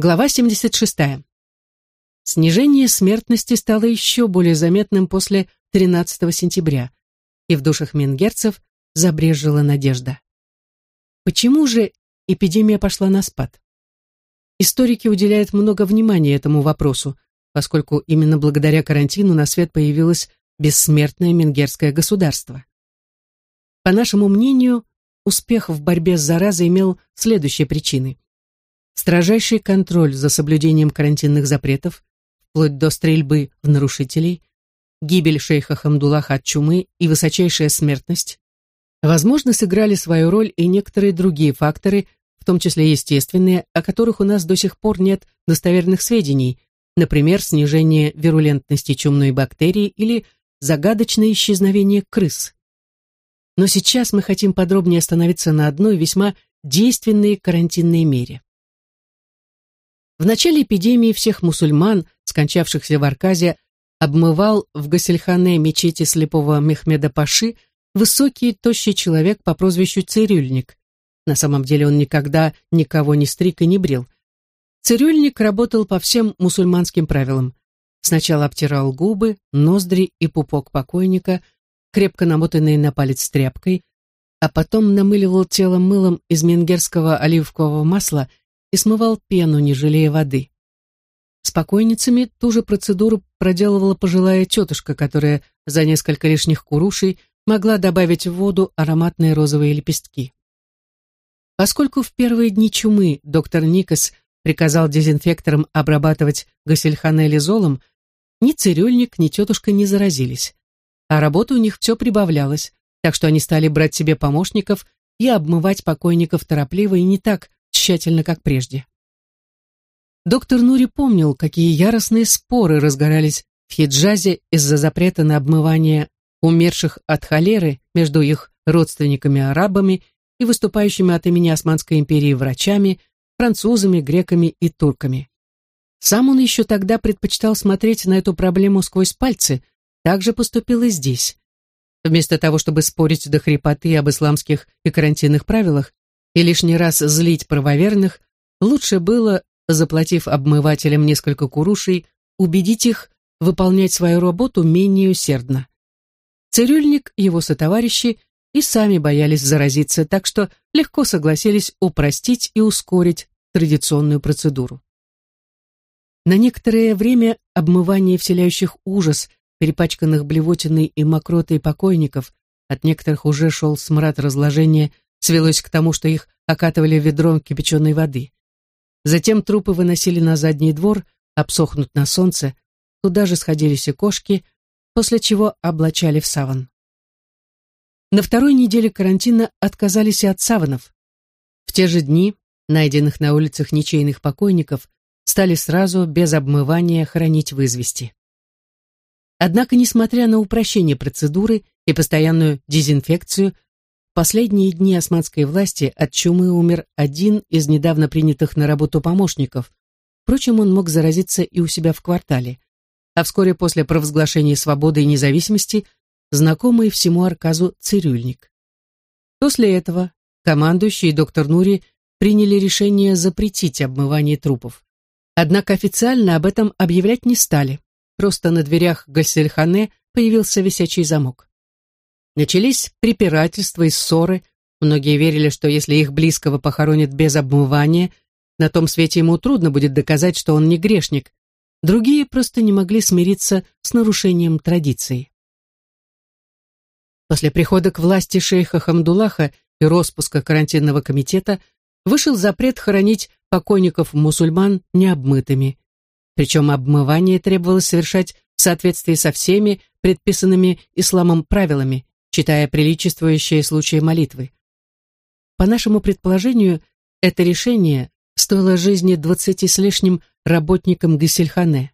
Глава 76. Снижение смертности стало еще более заметным после 13 сентября, и в душах менгерцев забрежила надежда. Почему же эпидемия пошла на спад? Историки уделяют много внимания этому вопросу, поскольку именно благодаря карантину на свет появилось бессмертное менгерское государство. По нашему мнению, успех в борьбе с заразой имел следующие причины – строжайший контроль за соблюдением карантинных запретов, вплоть до стрельбы в нарушителей, гибель шейха Хамдулаха от чумы и высочайшая смертность. Возможно, сыграли свою роль и некоторые другие факторы, в том числе естественные, о которых у нас до сих пор нет достоверных сведений, например, снижение вирулентности чумной бактерии или загадочное исчезновение крыс. Но сейчас мы хотим подробнее остановиться на одной весьма действенной карантинной мере. В начале эпидемии всех мусульман, скончавшихся в Арказе, обмывал в Гасельхане мечети слепого Мехмеда Паши высокий, тощий человек по прозвищу Цирюльник. На самом деле он никогда никого не стриг и не брил. Цирюльник работал по всем мусульманским правилам. Сначала обтирал губы, ноздри и пупок покойника, крепко намотанные на палец тряпкой, а потом намыливал тело мылом из менгерского оливкового масла и смывал пену, не жалея воды. С покойницами ту же процедуру проделывала пожилая тетушка, которая за несколько лишних курушей могла добавить в воду ароматные розовые лепестки. Поскольку в первые дни чумы доктор Никас приказал дезинфекторам обрабатывать Гассельхане лизолом, ни цирюльник, ни тетушка не заразились. А работы у них все прибавлялось, так что они стали брать себе помощников и обмывать покойников торопливо и не так, тщательно, как прежде. Доктор Нури помнил, какие яростные споры разгорались в Хиджазе из-за запрета на обмывание умерших от холеры между их родственниками-арабами и выступающими от имени Османской империи врачами, французами, греками и турками. Сам он еще тогда предпочитал смотреть на эту проблему сквозь пальцы, так же поступил и здесь. Вместо того, чтобы спорить до хрипоты об исламских и карантинных правилах, и лишний раз злить правоверных, лучше было, заплатив обмывателям несколько курушей, убедить их выполнять свою работу менее усердно. Цирюльник, его сотоварищи и сами боялись заразиться, так что легко согласились упростить и ускорить традиционную процедуру. На некоторое время обмывание вселяющих ужас, перепачканных блевотиной и мокротой покойников, от некоторых уже шел смрад разложения свелось к тому, что их окатывали ведром кипяченой воды. Затем трупы выносили на задний двор, обсохнуть на солнце, туда же сходились и кошки, после чего облачали в саван. На второй неделе карантина отказались и от саванов. В те же дни, найденных на улицах ничейных покойников, стали сразу, без обмывания, хранить в извести. Однако, несмотря на упрощение процедуры и постоянную дезинфекцию, последние дни османской власти от чумы умер один из недавно принятых на работу помощников. Впрочем, он мог заразиться и у себя в квартале. А вскоре после провозглашения свободы и независимости знакомый всему Арказу цирюльник. После этого командующий и доктор Нури приняли решение запретить обмывание трупов. Однако официально об этом объявлять не стали. Просто на дверях Гальсельхане появился висячий замок. Начались препирательства и ссоры. Многие верили, что если их близкого похоронят без обмывания, на том свете ему трудно будет доказать, что он не грешник. Другие просто не могли смириться с нарушением традиций. После прихода к власти шейха Хамдулаха и распуска карантинного комитета вышел запрет хоронить покойников-мусульман необмытыми. Причем обмывание требовалось совершать в соответствии со всеми предписанными исламом правилами, читая приличествующие случаи молитвы. По нашему предположению, это решение стоило жизни двадцати с лишним работникам Гесельхане.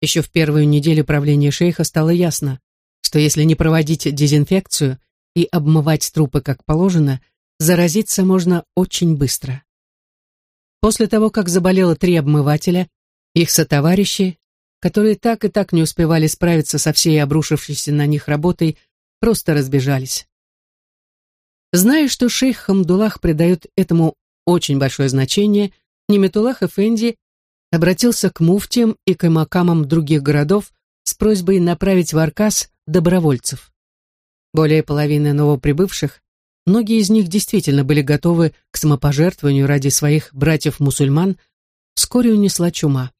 Еще в первую неделю правления шейха стало ясно, что если не проводить дезинфекцию и обмывать трупы как положено, заразиться можно очень быстро. После того, как заболело три обмывателя, их сотоварищи, которые так и так не успевали справиться со всей обрушившейся на них работой, просто разбежались. Зная, что шейх Хамдулах придает этому очень большое значение, Неметулах Эфенди обратился к муфтиям и к имакамам других городов с просьбой направить в Аркас добровольцев. Более половины новоприбывших, многие из них действительно были готовы к самопожертвованию ради своих братьев-мусульман, вскоре унесла чума.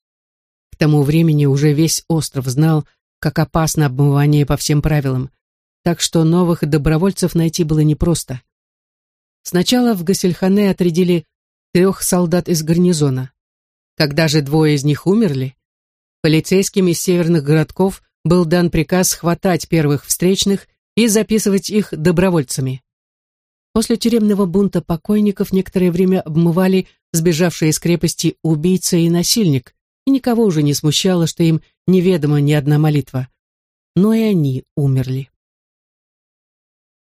К тому времени уже весь остров знал, как опасно обмывание по всем правилам, так что новых добровольцев найти было непросто. Сначала в Гасельхане отрядили трех солдат из гарнизона. Когда же двое из них умерли, полицейским из северных городков был дан приказ хватать первых встречных и записывать их добровольцами. После тюремного бунта покойников некоторое время обмывали сбежавшие из крепости убийца и насильник, и никого уже не смущало, что им неведома ни одна молитва. Но и они умерли.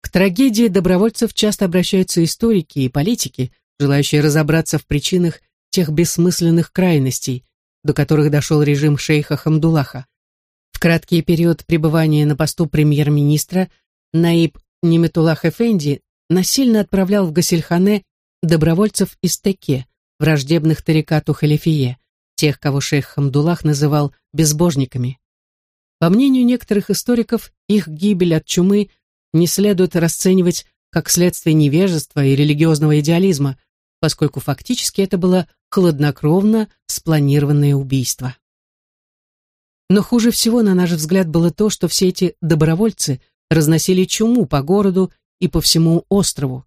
К трагедии добровольцев часто обращаются историки и политики, желающие разобраться в причинах тех бессмысленных крайностей, до которых дошел режим шейха Хамдулаха. В краткий период пребывания на посту премьер-министра Наиб Неметулах Эфенди насильно отправлял в Гасильхане добровольцев из Теке, враждебных тарикату халифие, тех, кого шейх Хамдулах называл безбожниками. По мнению некоторых историков, их гибель от чумы не следует расценивать как следствие невежества и религиозного идеализма, поскольку фактически это было хладнокровно спланированное убийство. Но хуже всего, на наш взгляд, было то, что все эти добровольцы разносили чуму по городу и по всему острову.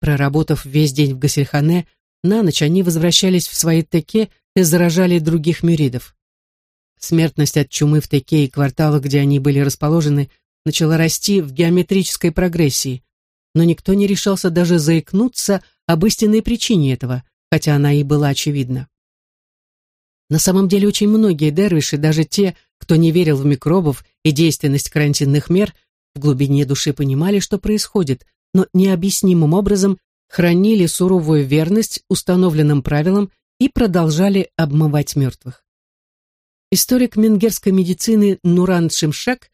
Проработав весь день в Гасельхане, на ночь они возвращались в свои теке и заражали других мюридов. Смертность от чумы в теке и кварталах, где они были расположены, начала расти в геометрической прогрессии, но никто не решался даже заикнуться об истинной причине этого, хотя она и была очевидна. На самом деле очень многие дервиши, даже те, кто не верил в микробов и действенность карантинных мер, в глубине души понимали, что происходит, но необъяснимым образом хранили суровую верность установленным правилам и продолжали обмывать мертвых. Историк менгерской медицины Нуран Шимшек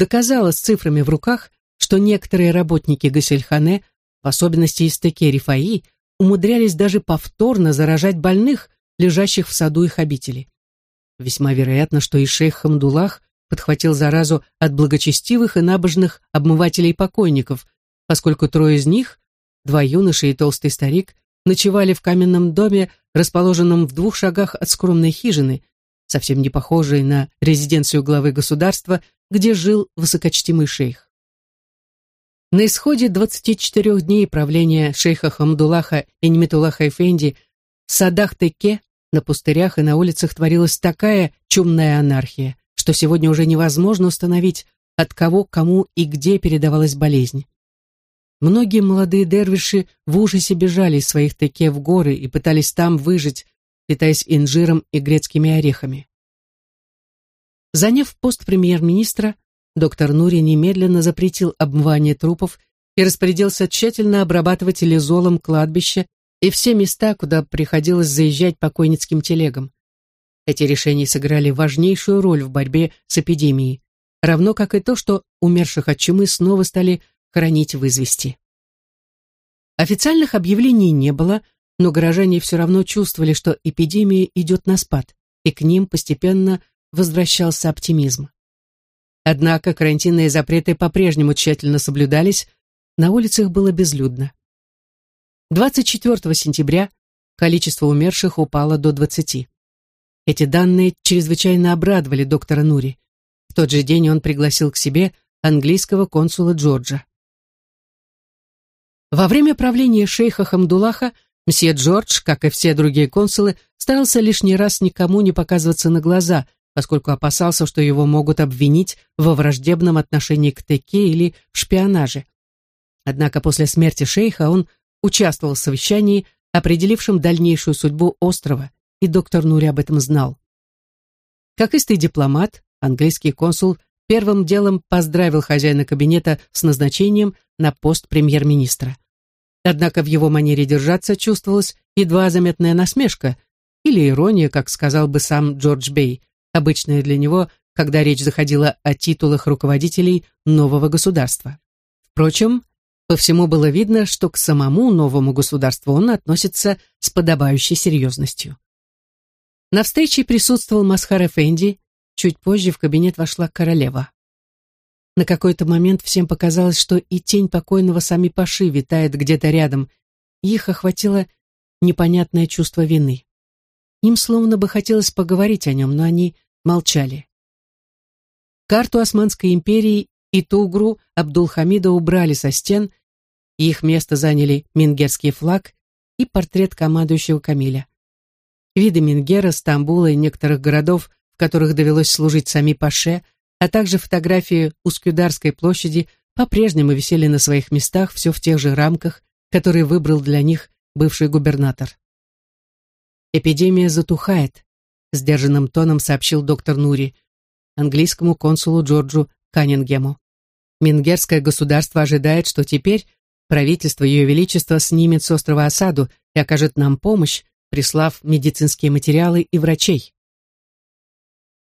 доказала с цифрами в руках, что некоторые работники Гасельхане, в особенности из Теке-Рифаи, умудрялись даже повторно заражать больных, лежащих в саду их обители. Весьма вероятно, что и шейх Хамдулах подхватил заразу от благочестивых и набожных обмывателей покойников, поскольку трое из них, два юноши и толстый старик, ночевали в каменном доме, расположенном в двух шагах от скромной хижины, совсем не похожей на резиденцию главы государства, где жил высокочтимый шейх. На исходе 24 дней правления шейха Хамдулаха и Неметулаха Эфенди в садах Теке, на пустырях и на улицах творилась такая чумная анархия, что сегодня уже невозможно установить, от кого, кому и где передавалась болезнь. Многие молодые дервиши в ужасе бежали из своих теке в горы и пытались там выжить, питаясь инжиром и грецкими орехами. Заняв пост премьер-министра, доктор Нури немедленно запретил обмывание трупов и распорядился тщательно обрабатывать лизолом кладбище и все места, куда приходилось заезжать покойницким телегам. Эти решения сыграли важнейшую роль в борьбе с эпидемией, равно как и то, что умерших от чумы снова стали хоронить в извести. Официальных объявлений не было, но горожане все равно чувствовали, что эпидемия идет на спад, и к ним постепенно возвращался оптимизм. Однако карантинные запреты по-прежнему тщательно соблюдались, на улицах было безлюдно. 24 сентября количество умерших упало до 20. Эти данные чрезвычайно обрадовали доктора Нури. В тот же день он пригласил к себе английского консула Джорджа. Во время правления шейха Хамдулаха мсье Джордж, как и все другие консулы, старался лишний раз никому не показываться на глаза – поскольку опасался, что его могут обвинить во враждебном отношении к Теке или в шпионаже. Однако после смерти шейха он участвовал в совещании, определившем дальнейшую судьбу острова, и доктор Нури об этом знал. Как истый дипломат, английский консул первым делом поздравил хозяина кабинета с назначением на пост премьер-министра. Однако в его манере держаться чувствовалась едва заметная насмешка или ирония, как сказал бы сам Джордж Бей, обычное для него, когда речь заходила о титулах руководителей нового государства. Впрочем, По всему было видно, что к самому новому государству он относится с подобающей серьезностью. На встрече присутствовал Масхар Эфенди, чуть позже в кабинет вошла королева. На какой-то момент всем показалось, что и тень покойного сами Паши витает где-то рядом, их охватило непонятное чувство вины. Им словно бы хотелось поговорить о нем, но они молчали. Карту Османской империи и Тугру Абдулхамида убрали со стен, их место заняли мингерский флаг и портрет командующего Камиля. Виды Мингера, Стамбула и некоторых городов, в которых довелось служить сами Паше, а также фотографии Ускюдарской площади по-прежнему висели на своих местах все в тех же рамках, которые выбрал для них бывший губернатор. «Эпидемия затухает», — сдержанным тоном сообщил доктор Нури английскому консулу Джорджу Каннингему. Мингерское государство ожидает, что теперь правительство Ее Величества снимет с острова осаду и окажет нам помощь, прислав медицинские материалы и врачей.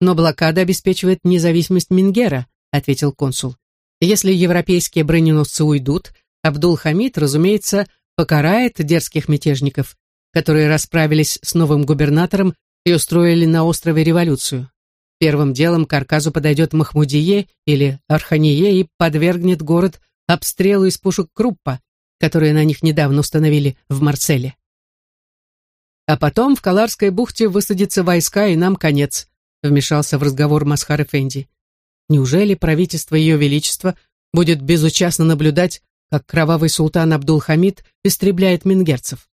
«Но блокада обеспечивает независимость Мингера», — ответил консул. «Если европейские броненосцы уйдут, Абдул-Хамид, разумеется, покарает дерзких мятежников, которые расправились с новым губернатором и устроили на острове революцию. Первым делом к Арказу подойдет Махмудие или Архание и подвергнет город обстрелу из пушек Круппа, которые на них недавно установили в Марселе. А потом в Каларской бухте высадятся войска, и нам конец, вмешался в разговор Масхар Эфенди. Неужели правительство Ее Величества будет безучастно наблюдать, как кровавый султан Абдул-Хамид истребляет мингерцев?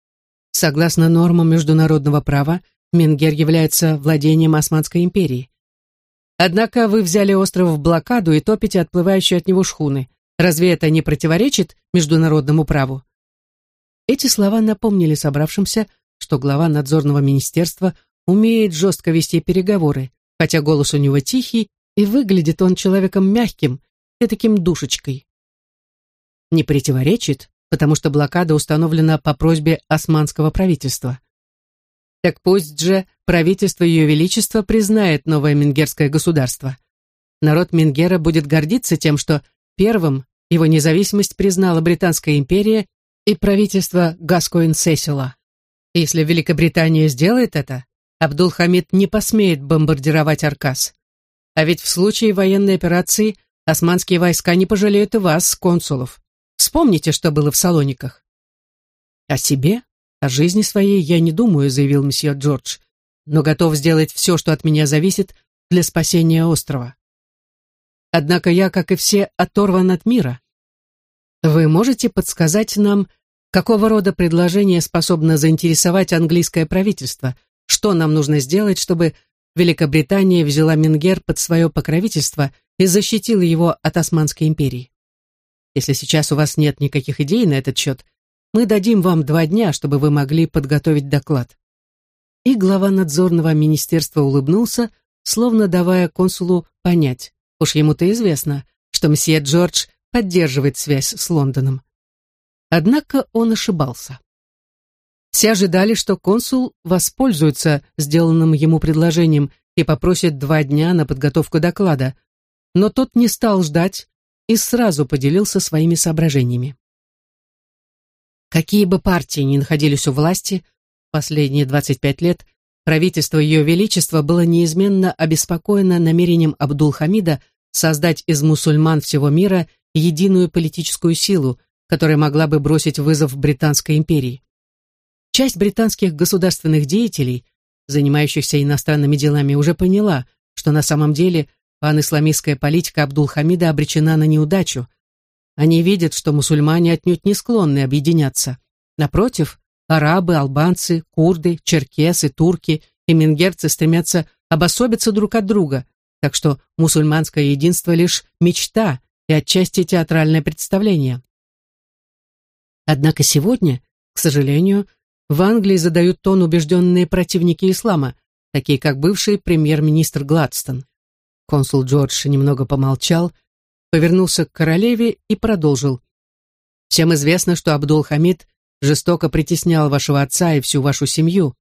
Согласно нормам международного права, Мингер является владением Османской империи. Однако вы взяли остров в блокаду и топите отплывающие от него шхуны. Разве это не противоречит международному праву? Эти слова напомнили собравшимся, что глава надзорного министерства умеет жестко вести переговоры, хотя голос у него тихий, и выглядит он человеком мягким и таким душечкой. Не противоречит, потому что блокада установлена по просьбе османского правительства. Так пусть же правительство Ее Величества признает новое мингерское государство. Народ Мингера будет гордиться тем, что первым его независимость признала Британская империя и правительство Гаскоин-Сесила. Если Великобритания сделает это, Абдул-Хамид не посмеет бомбардировать Аркас. А ведь в случае военной операции османские войска не пожалеют и вас, консулов. Вспомните, что было в Салониках. О себе, о жизни своей я не думаю, заявил месье Джордж, но готов сделать все, что от меня зависит, для спасения острова. Однако я, как и все, оторван от мира. Вы можете подсказать нам, какого рода предложение способно заинтересовать английское правительство? Что нам нужно сделать, чтобы Великобритания взяла Мингер под свое покровительство и защитила его от Османской империи? Если сейчас у вас нет никаких идей на этот счет, мы дадим вам два дня, чтобы вы могли подготовить доклад». И глава надзорного министерства улыбнулся, словно давая консулу понять, уж ему-то известно, что мсье Джордж поддерживает связь с Лондоном. Однако он ошибался. Все ожидали, что консул воспользуется сделанным ему предложением и попросит два дня на подготовку доклада, но тот не стал ждать и сразу поделился своими соображениями. Какие бы партии ни находились у власти, последние 25 лет правительство Ее Величества было неизменно обеспокоено намерением Абдул-Хамида создать из мусульман всего мира единую политическую силу, которая могла бы бросить вызов Британской империи. Часть британских государственных деятелей, занимающихся иностранными делами, уже поняла, что на самом деле пан-исламистская политика Абдул-Хамида обречена на неудачу – они видят, что мусульмане отнюдь не склонны объединяться. Напротив, арабы, албанцы, курды, черкесы, турки и мингерцы стремятся обособиться друг от друга, так что мусульманское единство лишь мечта и отчасти театральное представление. Однако сегодня, к сожалению, в Англии задают тон убежденные противники ислама, такие как бывший премьер-министр Гладстон. Консул Джордж немного помолчал, повернулся к королеве и продолжил. «Всем известно, что Абдул-Хамид жестоко притеснял вашего отца и всю вашу семью.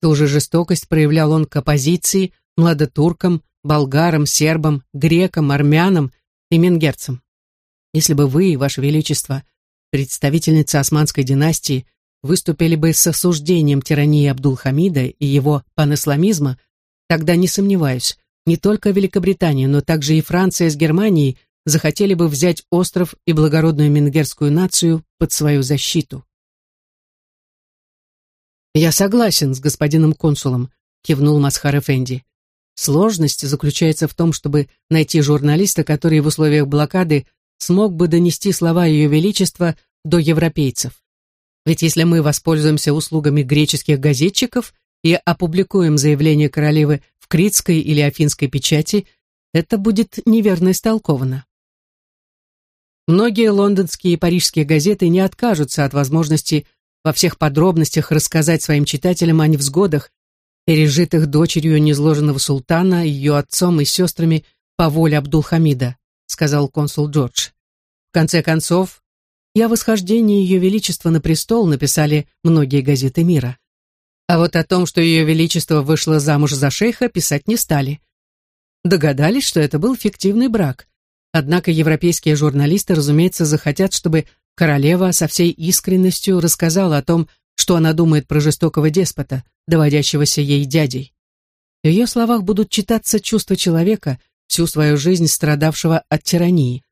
Ту же жестокость проявлял он к оппозиции, младотуркам, болгарам, сербам, грекам, армянам и менгерцам. Если бы вы, ваше величество, представительницы османской династии выступили бы с осуждением тирании Абдул-Хамида и его панисламизма, тогда не сомневаюсь, не только Великобритания, но также и Франция с Германией захотели бы взять остров и благородную менгерскую нацию под свою защиту. «Я согласен с господином консулом», — кивнул Масхар Эфенди. «Сложность заключается в том, чтобы найти журналиста, который в условиях блокады смог бы донести слова Ее Величества до европейцев. Ведь если мы воспользуемся услугами греческих газетчиков и опубликуем заявление королевы в критской или афинской печати, это будет неверно истолковано. Многие лондонские и парижские газеты не откажутся от возможности во всех подробностях рассказать своим читателям о невзгодах, пережитых дочерью незложенного султана, ее отцом и сестрами по воле Абдулхамида, сказал консул Джордж. В конце концов, и о восхождении Ее Величества на престол написали многие газеты мира. А вот о том, что Ее Величество вышло замуж за шейха, писать не стали. Догадались, что это был фиктивный брак. Однако европейские журналисты, разумеется, захотят, чтобы королева со всей искренностью рассказала о том, что она думает про жестокого деспота, доводящегося ей дядей. В ее словах будут читаться чувства человека, всю свою жизнь страдавшего от тирании.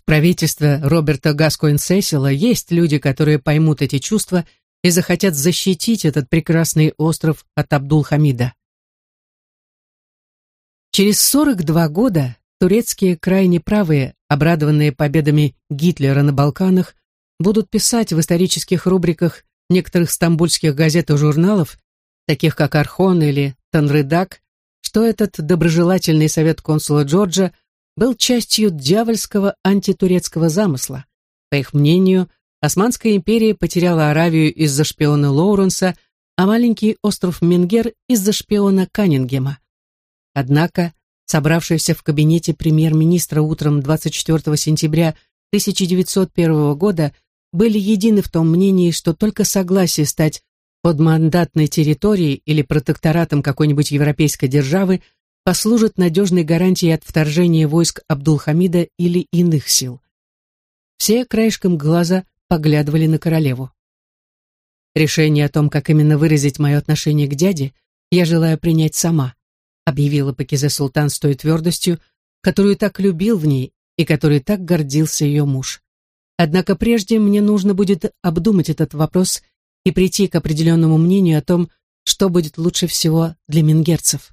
В правительстве Роберта Гаскоин-Сесила есть люди, которые поймут эти чувства и захотят защитить этот прекрасный остров от Абдул-Хамида. Через 42 года турецкие крайне правые, обрадованные победами Гитлера на Балканах, будут писать в исторических рубриках некоторых стамбульских газет и журналов, таких как Архон или Танрыдак, что этот доброжелательный совет консула Джорджа был частью дьявольского антитурецкого замысла. По их мнению, Османская империя потеряла Аравию из-за шпиона Лоуренса, а маленький остров Менгер из-за шпиона Каннингема. Однако, собравшиеся в кабинете премьер-министра утром 24 сентября 1901 года были едины в том мнении, что только согласие стать подмандатной территорией или протекторатом какой-нибудь европейской державы послужит надежной гарантией от вторжения войск Абдулхамида или иных сил. Все краешком глаза поглядывали на королеву. Решение о том, как именно выразить мое отношение к дяде, я желаю принять сама, объявила Пакизе Султан с той твердостью, которую так любил в ней и которой так гордился ее муж. Однако прежде мне нужно будет обдумать этот вопрос и прийти к определенному мнению о том, что будет лучше всего для мингерцев.